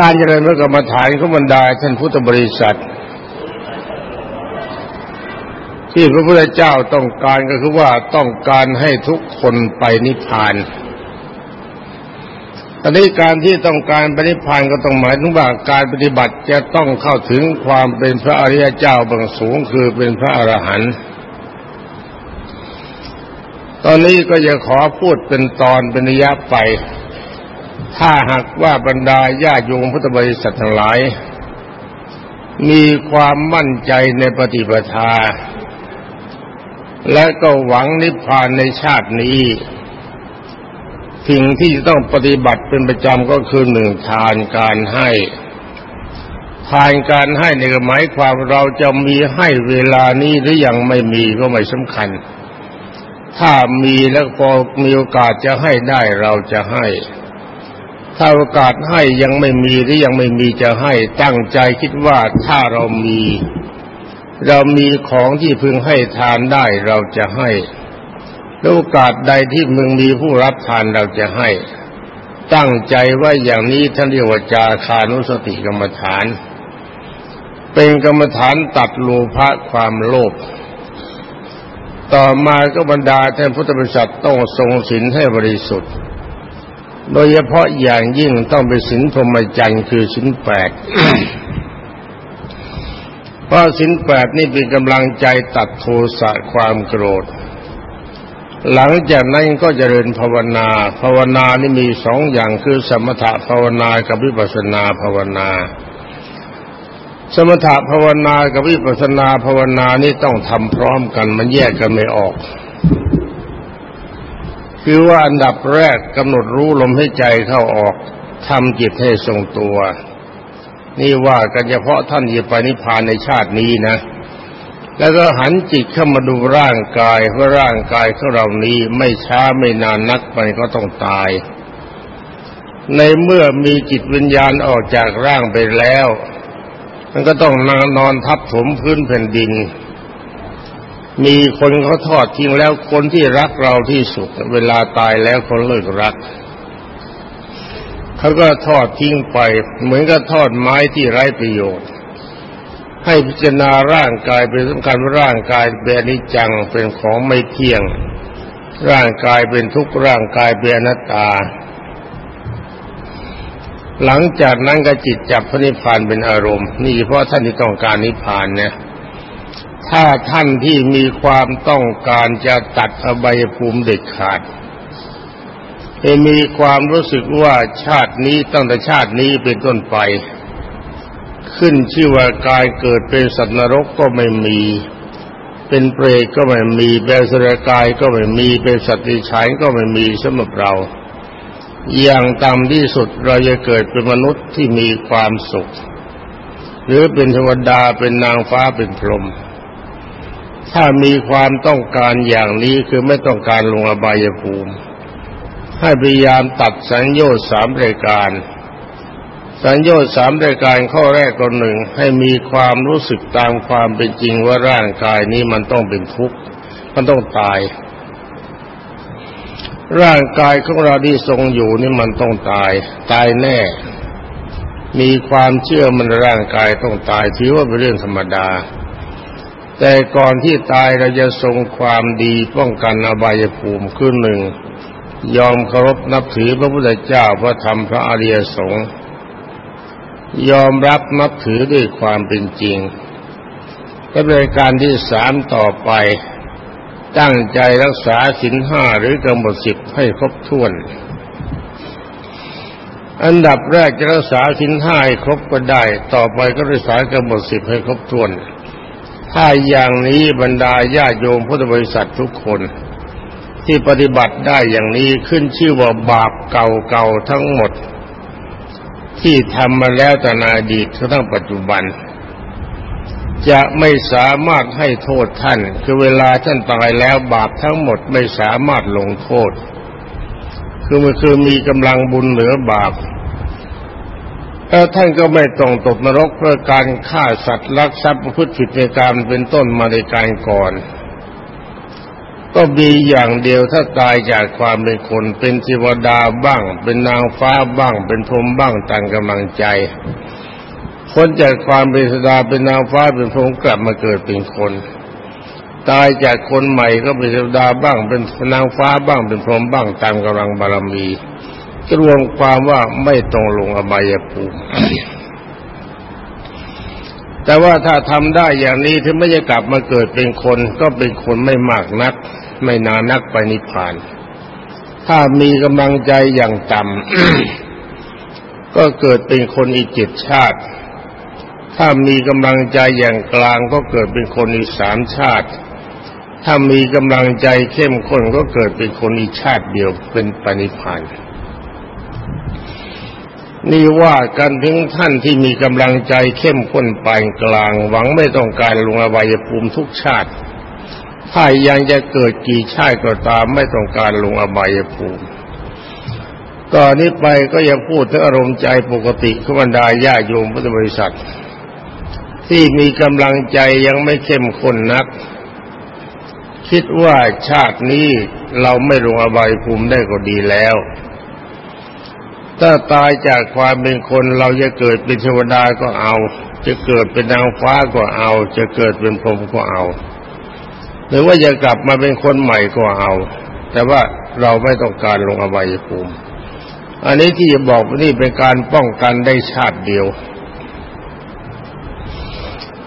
การเจริญพระกรรมฐานของบรรดาท่านพุทธบริษัท ที่พระพุทธเจ้าต้องการก็คือว่าต้องการให้ทุกคนไปนิพพานอันนี้การที่ต้องการไปนิพพานก็ต้องหมายถึงว่าการปฏิบัติจะต้องเข้าถึงความเป็นพระอริยเจ้าบางสูงคือเป็นพระอรหันต์ตอนนี้ก็จะขอพูดเป็นตอนเป็นระยะไป ถ้าหากว่าบรรดาญาโยมพุทธบริษัททั้งหลาย มีความมั่นใจในปฏิปทา และก็หวังนิพพานในชาตินี้ สิ่งที่จะต้องปฏิบัติเป็นประจำก็คือหนึ่งทานการให้ทานการให้ในหมายความเราจะมีให้เวลานี้หรือยังไม่มีก็ไม่สำคัญ ถ้ามีแล้วพอมีโอกาสจะให้ได้เราจะให้ ถ้าโอกาสให้ยังไม่มีหรือยังไม่มีจะให้ตั้งใจคิดว่าถ้าเรามี เรามีของที่พึงให้ทานได้เราจะให้โอกาสใดที่มึงมีผู้รับทานเราจะให้ ตั้งใจว่าอย่างนี้ท่านเรียกว่าจาคานุสติกรรมฐาน เป็นกรรมฐานตัดโลภะความโลภต่อมาก็บรรดาท่านพุทธบริษัทต้องทรงศีลให้บริสุทธิ์ โดยเฉพาะอย่างยิ่งต้องเป็นศีลพรหมจรรย์คือศีลแปดเพราะศีลแปดนี่เป็นกำลังใจตัดโทสะความโกรธ หลังจากนั้นก็จเจริญภาวนา ภาวนานี่มีสองอย่างคือสมถะภาวนากับวิปัสนาภาวนา สมถะภาวนากับวิปัสนาภาวนานี่ต้องทำพร้อมกันมันแยกกันไม่ออก คือว่าอันดับแรกกำหนดรู้ลมให้ใจเข้าออกทำจิตให้ทรงตัว นี่ว่ากันเฉพาะท่านจะไปนิพพานในชาตินี้นะ แล้วก็หันจิตเข้ามาดูร่างกายว่าร่างกายของเรานี้ไม่ช้าไม่นานนักไปก็ต้องตาย ในเมื่อมีจิตวิญญาณออกจากร่างไปแล้ว มันก็ต้องนอนนอนทับถมพื้นแผ่นดิน มีคนเขาทอดทิ้งแล้วคนที่รักเราที่สุด เวลาตายแล้วเขาเลิกรักเขาก็ทอดทิ้งไป เหมือนกับทอดไม้ที่ไร้ประโยชน์ ให้พิจารณาร่างกายเป็นสำคัญว่าร่างกายเป็นอนิจจังเป็นของไม่เที่ยง ร่างกายเป็นทุกข์ร่างกายเป็นอนัตตา หลังจากนั้นก็จิตจับพระนิพพานเป็นอารมณ์ นี่เพราะท่านที่ต้องการนิพพานเนี่ย ถ้าท่านที่มีความต้องการจะตัดอบายภูมิเด็ดขาดจะมีความรู้สึกว่าชาตินี้ตั้งแต่ชาตินี้เป็นต้นไป ขึ้นชื่อว่ากายเกิดเป็นสัตว์นรกก็ไม่มี เป็นเปรตก็ไม่มีเป็นสรกายก็ไม่มีเป็นสัตว์ดิฉันก็ไม่มีสำหรับเรา อย่างต่ำที่สุดเราจะเกิดเป็นมนุษย์ที่มีความสุข หรือเป็นเทวดาเป็นนางฟ้าเป็นพรหม ถ้ามีความต้องการอย่างนี้คือไม่ต้องการลงอบายภูมิ ให้พยายามตัดสัญญาสามรายการ สัญญาสามรายการข้อแรกก็หนึ่งให้มีความรู้สึกตามความเป็นจริงว่าร่างกายนี้มันต้องเป็นทุกข์มันต้องตาย ร่างกายของเราที่ทรงอยู่นี่มันต้องตาย ตายแน่ มีความเชื่อมันร่างกายต้องตายถือว่าเป็นเรื่องธรรมดา แต่ก่อนที่ตายเราจะทรงความดีป้องกันอบายภูมิคือหนึ่ง ยอมเคารพนับถือพระพุทธเจ้าพระธรรมพระอริยสงฆ์ยอมรับนับถือด้วยความเป็นจริงและบริการที่สามต่อไป ตั้งใจรักษาสินห้าหรือกำหนดสิบให้ครบถ้วน อันดับแรกจะรักษาสินห้าให้ครบก็ได้ ต่อไปก็รักษากำหนดสิบให้ครบถ้วน ถ้าอย่างนี้บรรดาญาโยมพุทธบริษัททุกคน ที่ปฏิบัติได้อย่างนี้ขึ้นชื่อว่าบาปเก่าๆทั้งหมด ที่ทำมาแล้วแต่นาดีตทั้งปัจจุบัน จะไม่สามารถให้โทษท่าน คือเวลาท่านตายแล้วบาปทั้งหมดไม่สามารถลงโทษ คือมันคือมีกำลังบุญเหนือบาป แล้วท่านก็ไม่ต้องตกนรกเพื่อการฆ่าสัตว์ลักทรัพย์ประพฤติผิดในการเป็นต้นมาในการก่อน ก็มีอย่างเดียวถ้าตายจากความเป็นคน เป็นเทวดาบ้าง เป็นนางฟ้าบ้าง เป็นพรหมบ้างต่างกำลังใจพ้นจากความเป็นสดาเป็นนางฟ้าเป็นพรหมกลับมาเกิดเป็นคน ตายจากคนใหม่ก็เป็นเทวดาบ้าง เป็นนางฟ้าบ้างเป็นพรหมบ้างตามกำลังบารมี รวมความว่าไม่ต้องลงอบายภูมิ แต่ว่าถ้าทำได้อย่างนี้ถึงไม่จะกลับมาเกิดเป็นคน ก็เป็นคนไม่มากนัก ไม่นานนักไปนิพพาน ถ้ามีกำลังใจอย่างต่ำก็เกิดเป็นคนอีกเจ็ดชาติ ถ้ามีกำลังใจอย่างกลางก็เกิดเป็นคนอีกสามชาติถ้ามีกำลังใจเข้มข้นก็เกิดเป็นคนอีกชาติเดียวเป็นปณิพาน นี่ว่ากันถึงท่านที่มีกำลังใจเข้มข้นปานกลาง หวังไม่ต้องการลงอบายภูมิทุกชาติ ถ้ายังจะเกิดกี่ชาติก็ตามไม่ต้องการลงอบายภูมิต่อนนี้ไปก็ยังพูดถึงอารมณ์ใจปกติขบรรดาญาโยมพุทธบริษัท ที่มีกำลังใจยังไม่เข้มข้นนัก คิดว่าชาตินี้เราไม่ลงอบายภูมิได้ก็ดีแล้ว ถ้าตายจากความเป็นคนเราจะเกิดเป็นเทวดาก็เอา จะเกิดเป็นนางฟ้าก็เอา จะเกิดเป็นพรหมก็เอา หรือว่าจะกลับมาเป็นคนใหม่ก็เอา แต่ว่าเราไม่ต้องการลงอบายภูมิ อันนี้ที่จะบอกว่านี่เป็นการป้องกันได้ชาติเดียว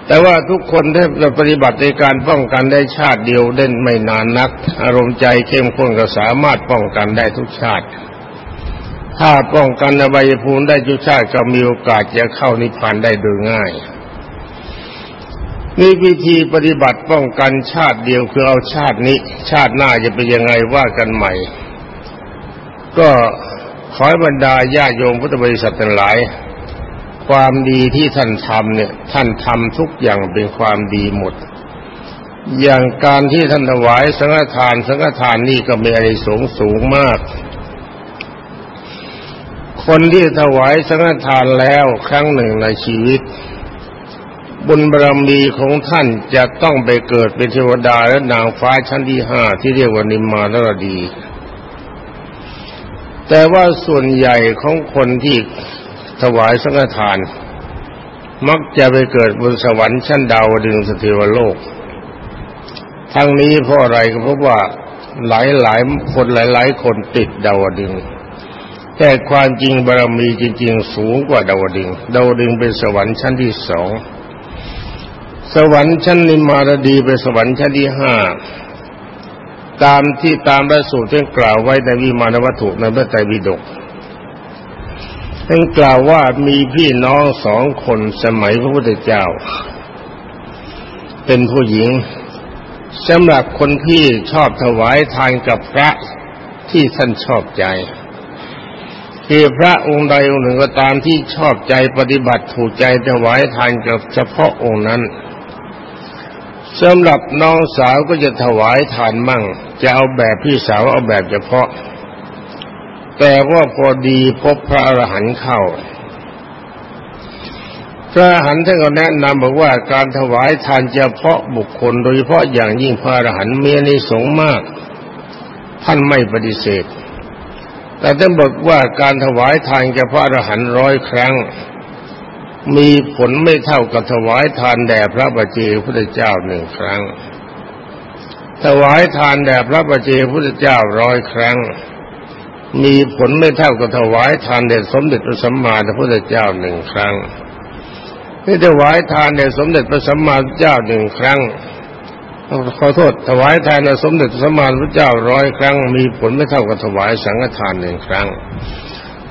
แต่ว่าทุกคนที่ปฏิบัติในการป้องกันได้ชาติเดียวเด่นไม่นานนัก อารมณ์ใจเข้มข้นก็สามารถป้องกันได้ทุกชาติ ถ้าป้องกันอบายภูมิได้จุชาติก็มีโอกาสจะเข้านิพพานได้โดยง่ายนี่วิธีปฏิบัติป้องกันชาติเดียวคือเอาชาตินี้ ชาติหน้าจะเป็นยังไงว่ากันใหม่ ก็ขอให้บรรดาญาโยมพุทธบริษัททั้งหลาย ความดีที่ท่านทำเนี่ย ท่านทำทุกอย่างเป็นความดีหมด อย่างการที่ท่านถวายสังฆทาน สังฆทานนี่ก็มีอะไรสูงสูงมาก คนที่ถวายสังฆทานแล้วครั้งหนึ่งในชีวิต บุญบารมีของท่านจะต้องไปเกิดเป็นเทวดาและนางฟ้าชั้นที่ห้าที่เรียกว่านิมมานรดี แต่ว่าส่วนใหญ่ของคนที่ถวายสังฆทาน มักจะไปเกิดบนสวรรค์ชั้นดาวดึงสเทวโลก ทั้งนี้เพราะอะไรก็เพราะว่าหลายหลายคนหลาย ๆ คนติดดาวดึง แต่ความจริงบารมีจริง ๆ สูงกว่าดาวดึงดาวดึงเป็นสวรรค์ชั้นที่สองสวรรค์ชั้นนิมารดีเป็นสวรรค์ชั้นที่ห้าตามที่ตามพระสูตรที่กล่าวไว้ในวิมานวัตถุในพระไตรปิฎกท่านกล่าวว่ามีพี่น้องสองคนสมัยพระพุทธเจ้า เป็นผู้หญิงสำหรับคนที่ชอบถวายทานกับพระที่ท่านชอบใจ คือพระองค์ใดองค์หนึ่งก็ตามที่ชอบใจปฏิบัติถูกใจถวายทานกับเฉพาะองค์นั้นสำหรับน้องสาวก็จะถวายทานมั่ง จะเอาแบบพี่สาวเอาแบบเฉพาะ แต่ว่าพอดีพบพระอรหันต์เข้า พระอรหันต์ท่านก็แนะนำบอกว่าการถวายทานเฉพาะบุคคล โดยเฉพาะอย่างยิ่งพระอรหันต์มีนิสงมาก ท่านไม่ปฏิเสธ แต่ท่านบอกว่าการถวายทานแก่พระอรหันต์ร้อยครั้ง มีผลไม่เท่ากับถวายทานแด่พระบัจเจพุทธเจ้าหนึ่งครั้ง ถวายทานแด่พระบัจเจพุทธเจ้าร้อยครั้ง มีผลไม่เท่ากับถวายทานแด่สมเด็จพระสัมมาสัมพุทธเจ้าหนึ่งครั้งที่ถวายทานแด่สมเด็จพระสัมมาสัมพุทธเจ้าหนึ่งครั้ง ขอโทษถวายทานสมเด็จสมานพระเจ้าร้อยครั้ง มีผลไม่เท่ากับถวายสังฆทานหนึ่งครั้ง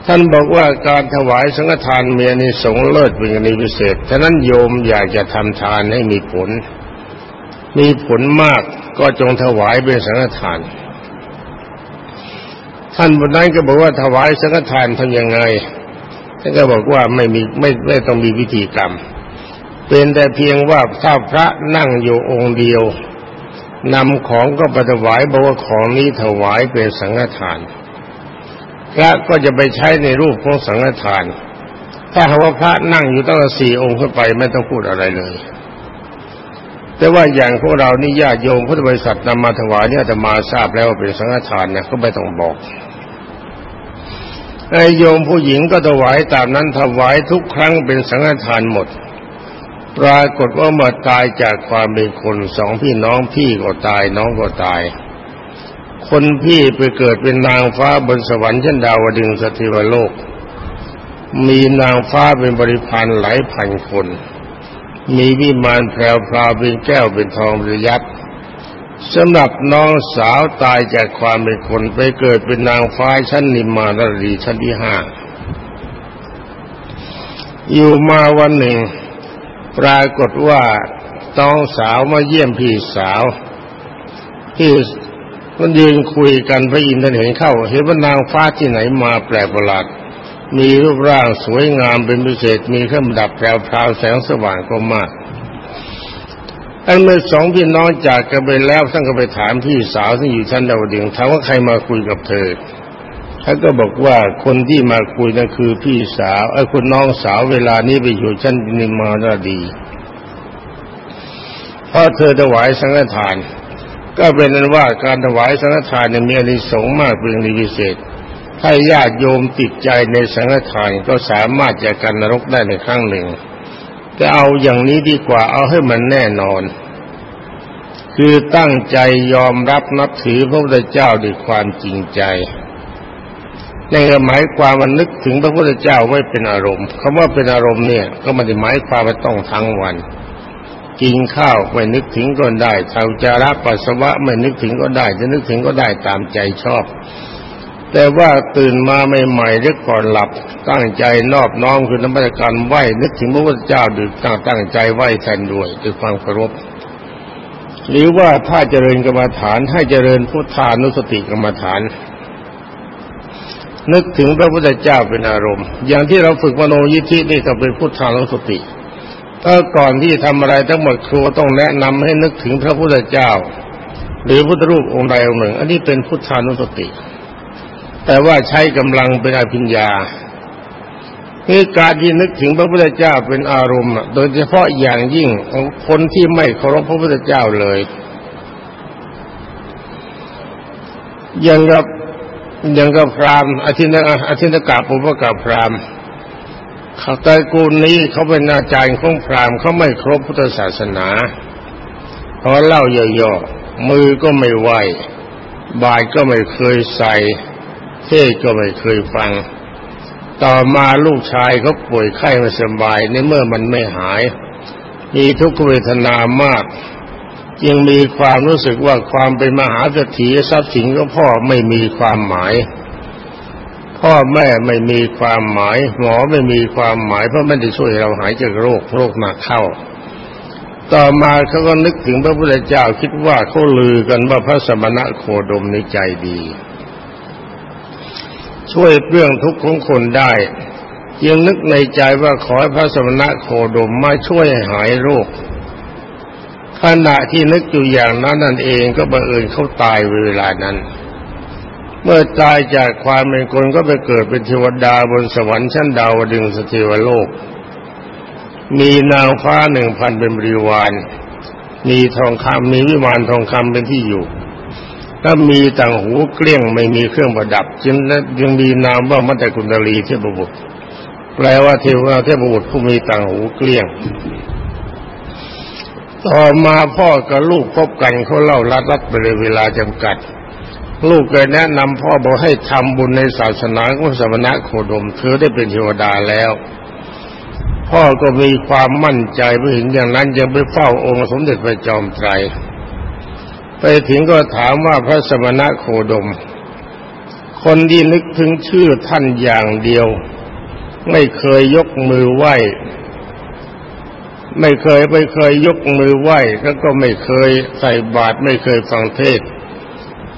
ท่านบอกว่าการถวายสังฆทานเมีอนิสงเลิศเป็นกรณีพิเศษฉะนั้นโยมอยากจะทำทานให้มีผล มีผลมากก็จงถวายเป็นสังฆทาน ท่านบนนั้นก็บอกว่าถวายสังฆทานทำยังไงท่านก็บอกว่าไม่มีไม่ไม่ต้องมีวิธีกรรม เป็นแต่เพียงว่าถ้าพระนั่งอยู่องค์เดียว นำของก็ปถวายบอกว่าของนี้ถวายเป็นสังฆทาน พระก็จะไปใช้ในรูปของสังฆทาน ถ้าหากว่าพระนั่งอยู่ตั้งสี่องค์ขึ้นไปไม่ต้องพูดอะไรเลย แต่ว่าอย่างพวกเรานี่ญาติโยมพุทธบริษัทนำมาถวายเนี่ยจะมาทราบแล้วว่าเป็นสังฆทานนะก็ไม่ต้องบอกไอโยมผู้หญิงก็ถวายตามนั้นถวายทุกครั้งเป็นสังฆทานหมด ปรากฏว่าเมื่อตายจากความเป็นคนสองพี่น้องพี่ก็ตายน้องก็ตาย คนพี่ไปเกิดเป็นนางฟ้าบนสวรรค์ชั้นดาวดึงสถิวโลก มีนางฟ้าเป็นบริพารหลายพันคน มีวิมานแพรวพราวเป็นแก้วเป็นทองระยัดสำหรับน้องสาวตายจากความเป็นคนไปเกิดเป็นนางฟ้าชั้นนิมมานรีชั้นที่ห้าอยู่มาวันหนึ่ง ปรากฏว่าน้องสาวมาเยี่ยมพี่สาว ที่มันยืนคุยกันพระอินทร์เห็นเข้า เห็นว่านางฟ้าที่ไหนมาแปลกประหลาดมีรูปร่างสวยงามเป็นพิเศษมีเครื่องดับแปลวพราวแสงสว่างก็มากอันเมื่อสองพี่น้องจากกันไปแล้วท่านก็ไปถามพี่สาวที่อยู่ชั้นดาวดึงถามว่าใครมาคุยกับเธอ ท่านก็บอกว่าคนที่มาคุยนั่นคือพี่สาวไอ้คุณน้องสาวเวลานี้ไปอยู่ชั้นนิมมาราดีเพราะเธอถวายสังฆทาน ก็เป็นนั้นว่าการถวายสังฆทานมีอนิสงส์มากเป็นพิเศษถ้าญาติโยมติดใจในสังฆทานก็สามารถจะกันนรกได้ในครั้งหนึ่งแต่เอาอย่างนี้ดีกว่าเอาให้มันแน่นอน คือตั้งใจยอมรับนับถือพระพุทธเจ้าด้วยความจริงใจ ในหมายความมันนึกถึงพระพุทธเจ้าไว้เป็นอารมณ์คำว่าเป็นอารมณ์เนี่ย ก็ไม่ได้หมายความว่าต้องทั้งวัน กินข้าวไม่นึกถึงก็ได้ทาจาระปัสสาวะไม่นึกถึงก็ได้ จะนึกถึงก็ได้ตามใจชอบ แต่ว่าตื่นมาใหม่ๆหรือก่อนหลับตั้งใจนอบน้อมคือน้ำมันการไหวนึกถึงพระพุทธเจ้าดึกตั้งตั้งใจไหวแทนด้วยด้วยความเคารพหรือว่าถ้าเจริญกรรมฐานให้เจริญพุทธานุสติกรรมฐาน นึกถึงพระพุทธเจ้าเป็นอารมณ์ อย่างที่เราฝึกมโนยิทธินี่ก็เป็นพุทธานุสติถ้าก่อนที่ทำอะไรทั้งหมดครูต้องแนะนำให้นึกถึงพระพุทธเจ้า หรือพุทธรูปองค์ใดองค์หนึ่ง อันนี้เป็นพุทธานุสติ แต่ว่าใช้กำลังเป็นอภิญญาคือการที่นึกถึงพระพุทธเจ้าเป็นอารมณ์ โดยเฉพาะอย่างยิ่งของคนที่ไม่เคารพพระพุทธเจ้าเลย อย่างกับ ย่างกับพรามอาทินอาทินกาปุปกาพรามเขาตระกูลนี้เขาเป็นอาจารย์ของพรามเขาไม่ครบพุทธศาสนาพอเล่าย่อๆมือก็ไม่ไหวบาทก็ไม่เคยใส่เทศก็ไม่เคยฟัง ต่อมาลูกชายเขาป่วยไข้ไม่สบายในเมื่อมันไม่หาย มีทุกขเวทนามาก ยังมีความรู้สึกว่าความเป็นมหาเศรษฐีทรัพย์สินของพ่อไม่มีความหมาย พ่อแม่ไม่มีความหมาย หมอไม่มีความหมายเพราะไม่ได้ช่วยเราหายจากโรคโรคหนักเข้า ต่อมาเขาก็นึกถึงพระพุทธเจ้าคิดว่าเขาลือกันว่าพระสมณะโคดมในใจดี ช่วยเรื่องทุกข์ของคนได้ยังนึกในใจว่าขอให้พระสมณะโคดมมาช่วยหายโรค ขณะที่นึกอยู่อย่างนั้นนั่นเองก็บังเอิญเขาตายเวลานั้น เมื่อตายจากความเป็นคนก็ไปเกิดเป็นเทวดาบนสวรรค์ชั้นดาวดึงสเทวโลก มีนางฟ้าหนึ่งพันเป็นบริวาร มีทองคำมีวิมานทองคำเป็นที่อยู่ถ้ามีต่างหูเกลี้ยงไม่มีเครื่องประดับ จึงยังมีนามว่ามัตตกุณลีเทพบุตรแปลว่าเทวเทพบุตรผู้มีต่างหูเกลี้ยง ต่อมาพ่อกับลูกพบกันเขาเล่ารัดรัดไปเลยเวลาจำกัด ลูกก็แนะนำพ่อบอกให้ทำบุญในศาสนาของสมณะโคดมเธอได้เป็นเทวดาแล้ว พ่อก็มีความมั่นใจเมื่อเห็นอย่างนั้นยังไปเฝ้าองค์สมเด็จพระจอมไตร ไปถึงก็ถามว่าพระสมณะโคดม คนที่นึกถึงชื่อท่านอย่างเดียว ไม่เคยยกมือไหว้ ไม่เคยไม่เคยยกมือไหว้แล้วก็ไม่เคยใส่บาตรไม่เคยฟังเทศ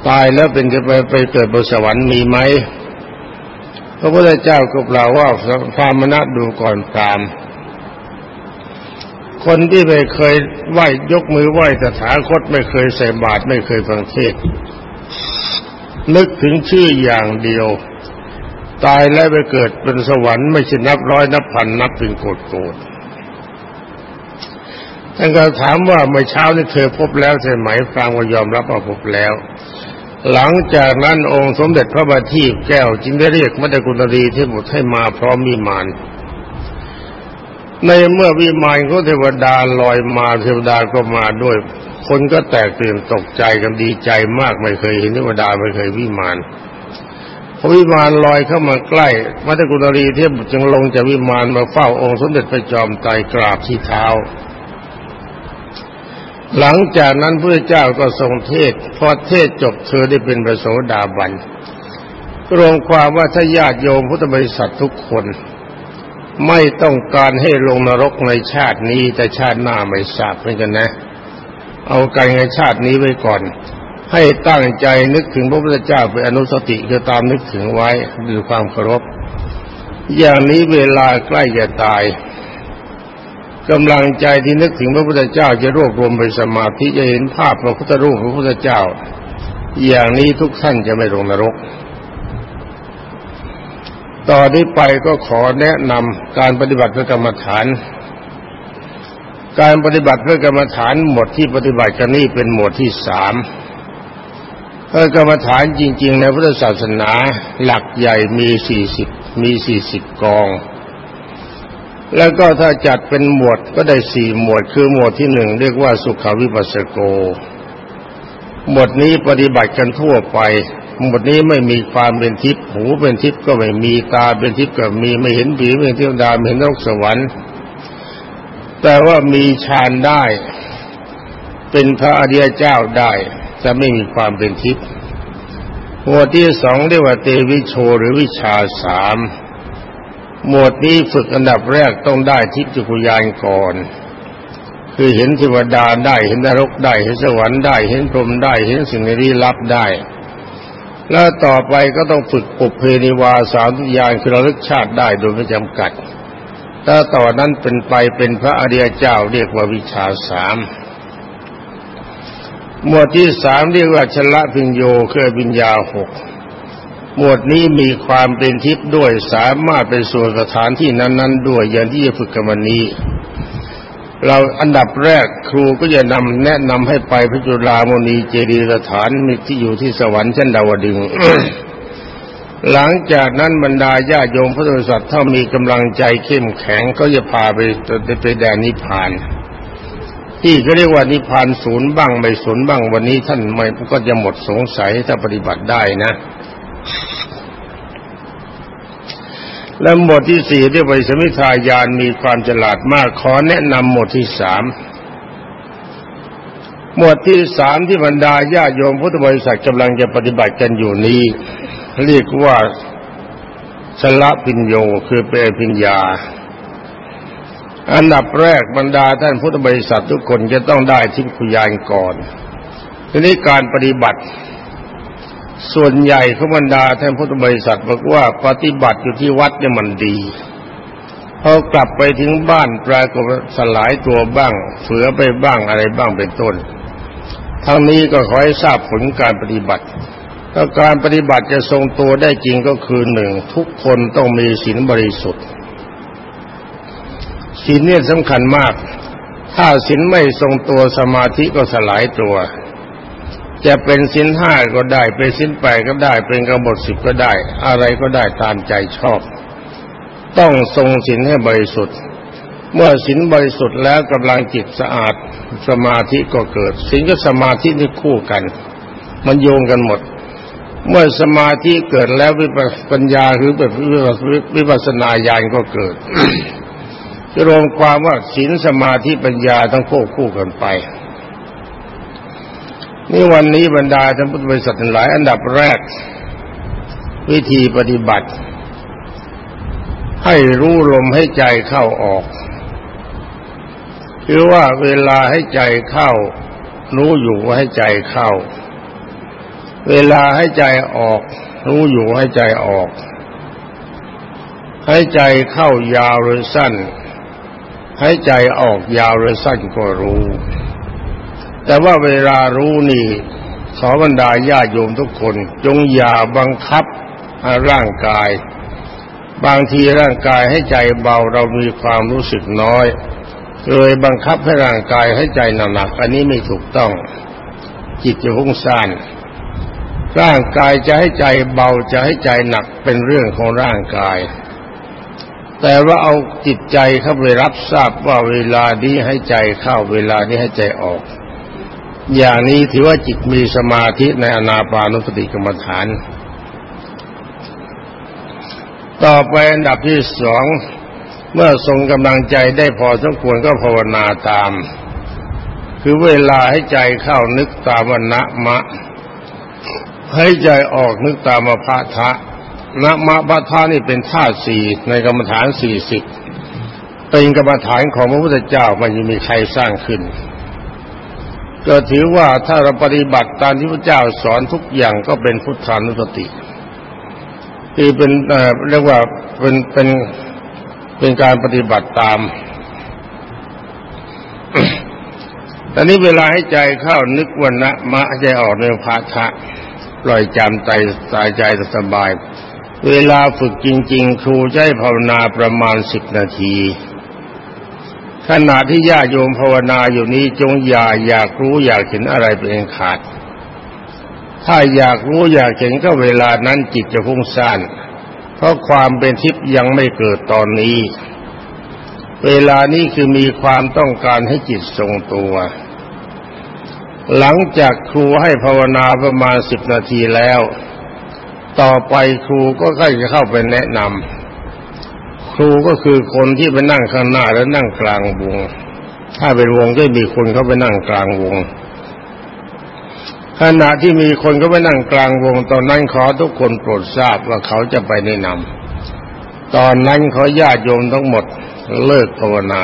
ตายแล้วเป็นจะไปไปเกิดบนสวรรค์มีไหมพระพุทธเจ้าก็กล่าวว่าพรามณะดูก่อนพรามคนที่ไม่เคยไหว้ยกมือไหว้ตถาคตไม่เคยใส่บาตรไม่เคยฟังเทศ นึกถึงชื่ออย่างเดียว ตายแล้วไปเกิดเป็นสวรรค์ไม่ใช่นับร้อยนับพันนับเป็นโกดโกด ท่านก็ถามว่าเมื่อเช้านี้เธอพบแล้วใช่ไหมฟางก็ยอมรับว่าพบแล้ว หลังจากนั้นองค์สมเด็จพระบัณฑิตแก้วจึงได้เรียกมัตตกุณรีเทพบุตรให้มาพร้อมวิมานในเมื่อวิมานของเทวดาลอยมาเทวดาก็มาด้วย คนก็แตกตื่นตกใจกันดีใจมากไม่เคยเห็นเทวดาไม่เคยวิมานพอวิมานลอยเข้ามาใกล้มัตตกุณรีเทพบุตรจึงลงจากวิมานมาเฝ้าองค์สมเด็จพระจอมไตรกราบที่เท้า หลังจากนั้นพระเจ้าก็ทรงเทศพอเทศจบเธอได้เป็นประโสดาบันรวมความว่าถ้าญาติโยมพุทธบริษัททุกคน ไม่ต้องการให้ลงนรกในชาตินี้แต่ชาติหน้าไม่ทราบเหมือนกันนะ เอาการในชาตินี้ไว้ก่อน ให้ตั้งใจนึกถึงพระพุทธเจ้าเป็นอนุสติคือตามนึกถึงไว้ด้วยความเคารพ อย่างนี้เวลาใกล้จะตาย กำลังใจที่นึกถึงพระพุทธเจ้าจะรวบรวมไปสมาธิจะเห็นภาพพระพุทธรูปพระพุทธเจ้า อย่างนี้ทุกท่านจะไม่ลงนรก ต่อนนี้ไปก็ขอแนะนำการปฏิบัติเพื่อกรรมฐาน การปฏิบัติเพื่อกรรมฐานหมดที่ปฏิบัติกันนี่เป็นหมวดที่สามเพื่อกรรมฐานจริง ๆ ในพุทธศาสนาหลักใหญ่มีสี่สิบมีสี่สิบกอง แล้วก็ถ้าจัดเป็นหมวดก็ได้สี่หมวดคือหมวดที่หนึ่งเรียกว่าสุขาวิปัสสโก หมวดนี้ปฏิบัติกันทั่วไป หมวดนี้ไม่มีความเป็นทิพย์หูเป็นทิพย์ก็ไม่มีตาเป็นทิพย์ก็มีไม่เห็นผีไม่เห็นเทวดาไม่เห็นนรกสวรรค์ แต่ว่ามีฌานได้ เป็นพระอริยเจ้าได้ จะไม่มีความเป็นทิพย์หมวดที่สองเรียกว่าเตวิโชหรือวิชาสาม หมวดนี้ฝึกอันดับแรกต้องได้ทิพย์จุกุยานก่อน คือเห็นเทวดาได้เห็นนรกได้เห็นสวรรค์ได้เห็นพรหมได้เห็นสิ่งในที่ลับได้ แล้วต่อไปก็ต้องฝึกปุเพนิวาสามุญาณคือระลึกชาติได้โดยไม่จำกัด ถ้าต่อนนั้นเป็นไปเป็นพระอริยเจ้าเรียกว่าวิชาสามหมวดที่สามเรียกว่าชละพิญโยคือปิญญาหก หมวดนี้มีความเป็นทิพย์ด้วยสามารถไปสู่สถานที่นั้น ๆ ด้วยอย่างที่จะฝึกกันวันนี้ เราอันดับแรกครูก็จะนำแนะนำให้ไปพระจุลามณีเจดีสถานมีที่อยู่ที่สวรรค์ชั้นดาวดึงหลังจากนั้นบรรดาญาโยมพุทธบริษัทถ้ามีกำลังใจเข้มแข็งก็จะพาไปไปแดนนิพพานที่ก็เรียกว่านิพพานศูนย์บ้างไม่ศูนย์บ้างวันนี้ท่านไม่ก็จะหมดสงสัยถ้าปฏิบัติได้นะ และหมวดที่สี่เรียกว่าสมิทายานมีความฉลาดมากขอแนะนำหมวดที่สามหมวดที่สามที่บรรดาญาโยมพุทธบริษัทกำลังจะปฏิบัติกันอยู่นี้ เรียกว่าชละพิญโยคือเปรพิญญา อันดับแรกบรรดาท่านพุทธบริษัททุกคนจะต้องได้ทิพยานก่อนทีนี้การปฏิบัติ ส่วนใหญ่ขบรรดาท่านพุทธบริษัทบอกว่าปฏิบัติอยู่ที่วัดเนี่ยมันดีพอกลับไปถึงบ้านปรากฏสลายตัวบ้างเฝือไปบ้างอะไรบ้างเป็นต้น ทั้งนี้ก็ขอให้ทราบผลการปฏิบัติถ้าการปฏิบัติจะทรงตัวได้จริงก็คือหนึ่งทุกคนต้องมีศีลบริสุทธิ์ศีลเนี่ยสำคัญมาก ถ้าศีลไม่ทรงตัวสมาธิก็สลายตัว จะเป็นสินห้าก็ได้ เป็นสินแปก็ได้ เป็นกบฏสิบก็ได้ อะไรก็ได้ตามใจชอบ ต้องทรงสินให้บริสุทธิ์ เมื่อสินบริสุทธิ์แล้วกำลังจิตสะอาดสมาธิก็เกิดสินกับสมาธินี่คู่กัน มันโยงกันหมด เมื่อสมาธิเกิดแล้ววิปัญญาคือแบบวิปัสนาญาณก็เกิดจะรวมความว่าสินสมาธิปัญญาต้องควบคู่กันไป นี่วันนี้บรรดาท่านพุทธบริษัทหลาย อันดับแรก วิธีปฏิบัติ ให้รู้ลมให้ใจเข้าออกคือว่าเวลาให้ใจเข้า รู้อยู่ว่าให้ใจเข้า เวลาให้ใจออก รู้อยู่ให้ใจออก ให้ใจเข้ายาวหรือสั้น ให้ใจออกยาวหรือสั้นก็รู้ แต่ว่าเวลารู้นี่ขอบรรดาญาโยมทุกคน จงอย่าบังคับร่างกาย บางทีร่างกายให้ใจเบาเรามีความรู้สึกน้อยเลยบังคับให้ร่างกายให้ใจหนักอันนี้ไม่ถูกต้อง จิตจะพุ่งซ่านร่างกายจะให้ใจเบาจะให้ใจหนักเป็นเรื่องของร่างกาย แต่ว่าเอาจิตใจเข้าไปรับทราบว่าเวลานี้ให้ใจเข้าเวลานี้ให้ใจออก อย่างนี้ถือว่าจิตมีสมาธิในอนาปานุสติกรรมฐาน ต่อไปอันดับที่สองเมื่อทรงกำลังใจได้พอสมควรก็ภาวนาตาม คือเวลาให้ใจเข้านึกตามวันะมะ ให้ใจออกนึกตามพระทะนะมะพระทะนี่เป็นท่าสี่ในกรรมฐานสี่สิบเป็นกรรมฐานของพระพุทธเจ้ามันยังมีใครสร้างขึ้น ก็ถือว่าถ้าเราปฏิบัติตามที่พระเจ้าสอนทุกอย่างก็เป็นพุทธานุสติคือเป็นเรียกว่าเป็นเป็นเป็นการปฏิบัติตาม ตอนนี้เวลาให้ใจเข้านึกวันนะมะใจออกในภาชะปล่อยจำใจสายใจสบาย เวลาฝึกจริง ๆ ครูใจภาวนาประมาณสิบนาที ขณะที่ญาโยมภาวนาอยู่นี้จงอย่าอยากรู้อยากเห็นอะไรเป็นขาด ถ้าอยากรู้อยากเห็นก็เวลานั้นจิตจะพุ่งซ่านเพราะความเป็นทิพย์ยังไม่เกิดตอนนี้ เวลานี้คือมีความต้องการให้จิตทรงตัว หลังจากครูให้ภาวนาประมาณสิบนาทีแล้ว ต่อไปครูก็ใกล้จะเข้าไปแนะนำ รูก็คือคนที่ไปนั่งข้างหน้าและนั่งกลางวง ถ้าเป็นวงก็มีคนเขาไปนั่งกลางวง ขณะที่มีคนก็ไปนั่งกลางวง ตอนนั้นขอทุกคนโปรดทราบว่าเขาจะไปแนะนำตอนนั้นเขาญาติโยมทั้งหมดเลิกภาวนา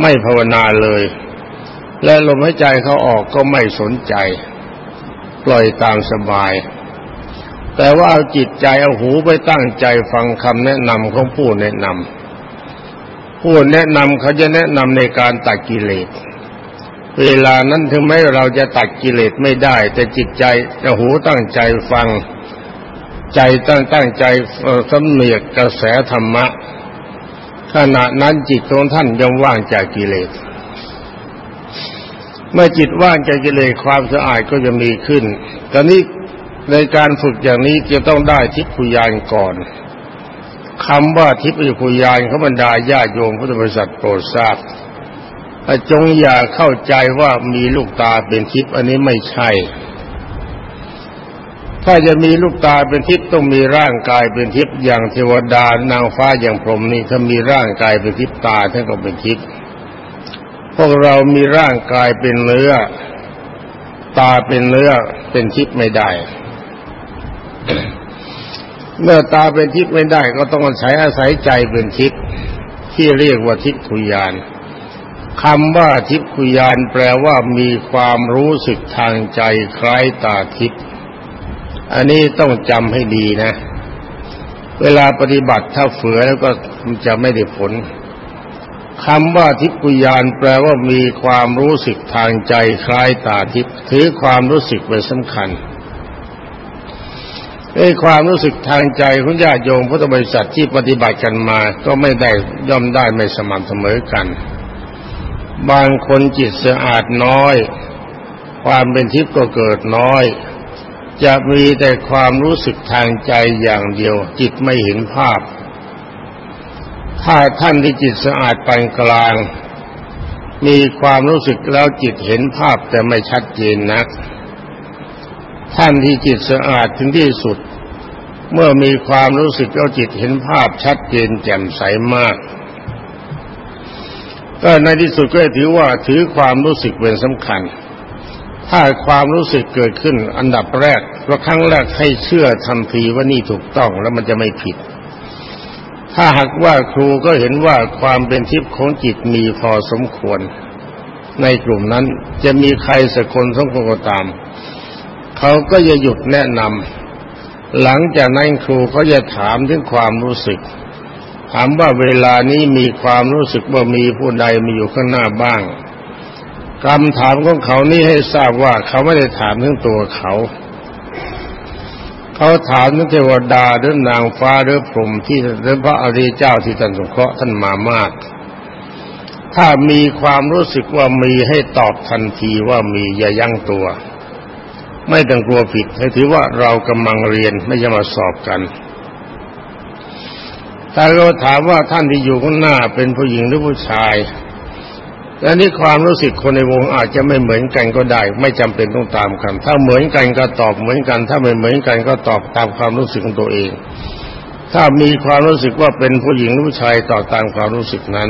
ไม่ภาวนาเลย และลมหายใจเขาออกก็ไม่สนใจ ปล่อยตามสบาย แต่ว่าเอาจิตใจเอาหูไปตั้งใจฟังคำแนะนำของผู้แนะนำผู้แนะนำเขาจะแนะนำในการตัดกิเลส เวลานั้นถึงแม้เราจะตัดกิเลสไม่ได้ แต่จิตใจจะหูตั้งใจฟังใจตั้งตั้งใจสำเนียกกระแสธรรมะ ขณะนั้นจิตของท่านยังว่างจากกิเลส เมื่อจิตว่างจากกิเลสความสะอาดก็จะมีขึ้นตอนนี้ ในการฝึกอย่างนี้จะต้องได้ทิพยานก่อนคำว่าทิพยานเขาบรรดาญาโยมพุทธบริษัทโปรดทราบจงอย่าเข้าใจว่ามีลูกตาเป็นทิพย์อันนี้ไม่ใช่ ถ้าจะมีลูกตาเป็นทิพย์ต้องมีร่างกายเป็นทิพย์อย่างเทวดานางฟ้าอย่างพรหมนี่ถ้ามีร่างกายเป็นทิพย์ตาท่านก็เป็นทิพย์พวกเรามีร่างกายเป็นเนื้อ ตาเป็นเนื้อเป็นทิพย์ไม่ได้ เมื่อตาเป็นทิพย์ไม่ได้ก็ต้องอาศัยอาศัยใจเป็นทิพย์ที่เรียกว่าทิพย์คุยานคำว่าทิพคุยานแปลว่ามีความรู้สึกทางใจคล้ายตาทิพย์อันนี้ต้องจำให้ดีนะ เวลาปฏิบัติถ้าเฝือแล้วก็จะไม่ได้ผลคำว่าทิพยานแปลว่ามีความรู้สึกทางใจคล้ายตาทิพย์ถือความรู้สึกเป็นสำคัญ ไอ้ความรู้สึกทางใจของญาติโยมพุทธบริษัทที่ปฏิบัติกันมา ก็ไม่ได้ย่อมได้ไม่สม่ำเสมอกัน บางคนจิตสะอาดน้อย ความเป็นทิพย์ก็เกิดน้อย จะมีแต่ความรู้สึกทางใจอย่างเดียว จิตไม่เห็นภาพ ถ้าท่านที่จิตสะอาดปานกลาง มีความรู้สึกแล้วจิตเห็นภาพแต่ไม่ชัดเจนนัก ท่านที่จิตสะอาดถึงที่สุด เมื่อมีความรู้สึกแล้วจิตเห็นภาพชัดเจนแจ่มใสมาก ก็ในที่สุดก็ถือว่าถือความรู้สึกเป็นสำคัญ ถ้าความรู้สึกเกิดขึ้นอันดับแรกว่าครั้งแรกให้เชื่อทันทีว่านี่ถูกต้องแล้วมันจะไม่ผิด ถ้าหากว่าครูก็เห็นว่าความเป็นทิพย์ของจิตมีพอสมควร ในกลุ่มนั้นจะมีใครสักคนสมควรก็ตาม เขาก็จะหยุดแนะนำหลังจากนั้นครูเขาจะถามถึงความรู้สึก ถามว่าเวลานี้มีความรู้สึกว่ามีผู้ใดมีอยู่ข้างหน้าบ้างคำถามของเขานี่ให้ทราบว่าเขาไม่ได้ถามถึงตัวเขา เขาถามถึงเทวดาหรือนางฟ้าหรือพรหมที่หรือพระอริยเจ้าที่ท่านสงเคราะห์ท่านมามาก ถ้ามีความรู้สึกว่ามีให้ตอบทันทีว่ามีอย่ายั้งตัว ไม่ต้องกลัวผิด ให้ถือว่าเรากำลังเรียนไม่ใช่มาสอบกันถ้าเราถามว่าท่านที่อยู่ข้างหน้าเป็นผู้หญิงหรือผู้ชายและนี่ความรู้สึกคนในวงอาจจะไม่เหมือนกันก็ได้ ไม่จำเป็นต้องตามกัน ถ้าเหมือนกันก็ตอบเหมือนกัน ถ้าไม่เหมือนกันก็ตอบตามความรู้สึกของตัวเอง ถ้ามีความรู้สึกว่าเป็นผู้หญิงหรือผู้ชายตอบตามความรู้สึกนั้น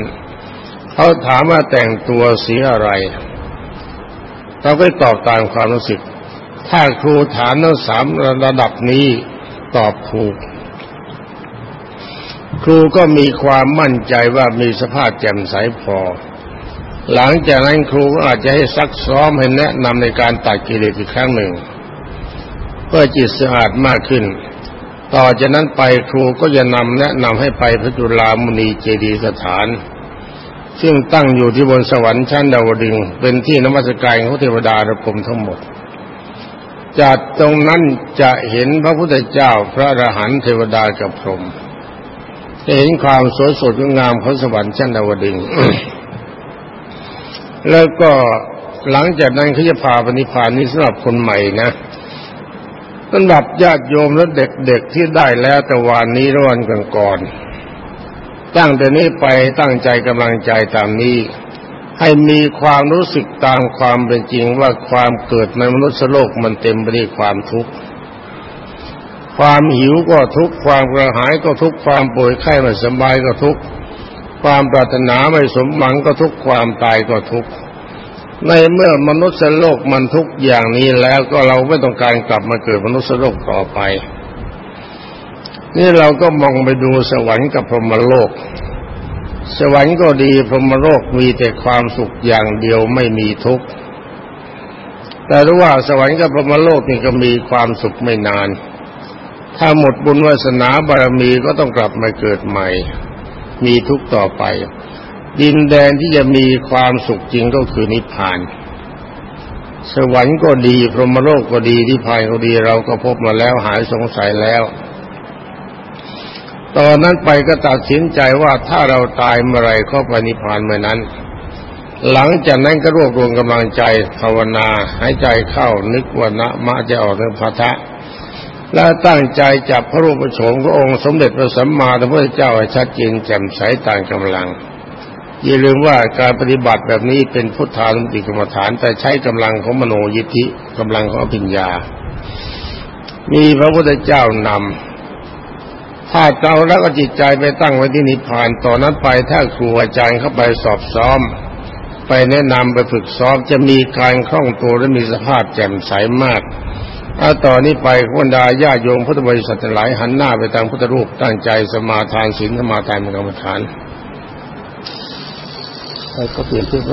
เขาถามว่าแต่งตัวสีอะไรเราก็ตอบตามความรู้สึก ถ้าครูถามทั้งสามระดับนี้ตอบถูก ครูก็มีความมั่นใจว่ามีสภาพแจ่มใสพอ หลังจากนั้นครูก็อาจจะให้ซักซ้อมให้แนะนำในการตัดกิเลสอีกครั้งหนึ่ง เพื่อจิตสะอาดมากขึ้น ต่อจากนั้นไปครูก็จะนำแนะนำให้ไปพระจุลามุนีเจดีสถานซึ่งตั้งอยู่ที่บนสวรรค์ชั้นดาวดึงเป็นที่นมัสการของเทวดาระพรมทั้งหมด จากตรงนั้นจะเห็นพระพุทธเจ้าพระอรหันต์เทวดากับพรหมจะเห็นความสวยสดงามของสวรรค์ชั้นดาวดึงแล้วก็หลังจากนั้นเขาจะพาปณิพานนี้สำหรับคนใหม่นะสำหรับญาติโยมและเด็กๆที่ได้แล้วแต่วันนี้ร้อนกันก่อนตั้งแต่นี้ไปตั้งใจกำลังใจตามนี้ ให้มีความรู้สึกตามความเป็นจริงว่าความเกิดในมนุษย์โลกมันเต็มไปด้วยความทุกข์ความหิวก็ทุกข์ความกระหายก็ทุกข์ความป่วยไข้ไม่สบายก็ทุกข์ความปรารถนาไม่สมหวังก็ทุกข์ความตายก็ทุกข์ในเมื่อมนุษย์โลกมันทุกอย่างนี้แล้วก็เราไม่ต้องการกลับมาเกิดมนุษย์โลกต่อไป นี่เราก็มองไปดูสวรรค์กับพรหมโลก สวรรค์ก็ดีพรหมโลกมีแต่ความสุขอย่างเดียวไม่มีทุกข์แต่รู้ว่าสวรรค์กับพรหมโลกนี่ก็มีความสุขไม่นาน ถ้าหมดบุญวาสนาบารมีก็ต้องกลับมาเกิดใหม่ มีทุกข์ต่อไป ดินแดนที่จะมีความสุขจริงก็คือนิพพาน สวรรค์ก็ดีพรหมโลกก็ดีนิพพานก็ดีเราก็พบมาแล้วหายสงสัยแล้ว ตอนนั้นไปก็ตัดสินใจว่าถ้าเราตายเมื่อไรก็ไปนิพพานเมื่อนั้น หลังจากนั้นก็รวบรวมกำลังใจภาวนาหายใจเข้านึกว่านะมะจะออกเรื่องพระทะและตั้งใจจับพระรูปโฉมพระองค์สมเด็จพระสัมมาสัมพุทธเจ้าให้ชัดเจนแจ่มใสต่างกำลัง อย่าลืมว่าการปฏิบัติแบบนี้เป็นพุทธานุติกรรมฐานแต่ใช้กำลังของมโนยิทธิกำลังของปัญญา มีพระพุทธเจ้านำ ถ้าเราแล้วก็จิตใจไปตั้งไว้ที่นิพพานต่อนนั้นไปถ้าครูอาจารย์เข้าไปสอบซ้อม ไปแนะนำไปฝึกซ้อมจะมีการคล่องตัวและมีสภาพแจ่มใสมากอาต่อนนี้ไปบรรดาญาโยมพุทธบริษัทหลายหันหน้าไปทางพุทธรูปตั้งใจสมาทานศีลสมาทานเป็นกรรมฐานใครก็เปลี่ยนชื่อไป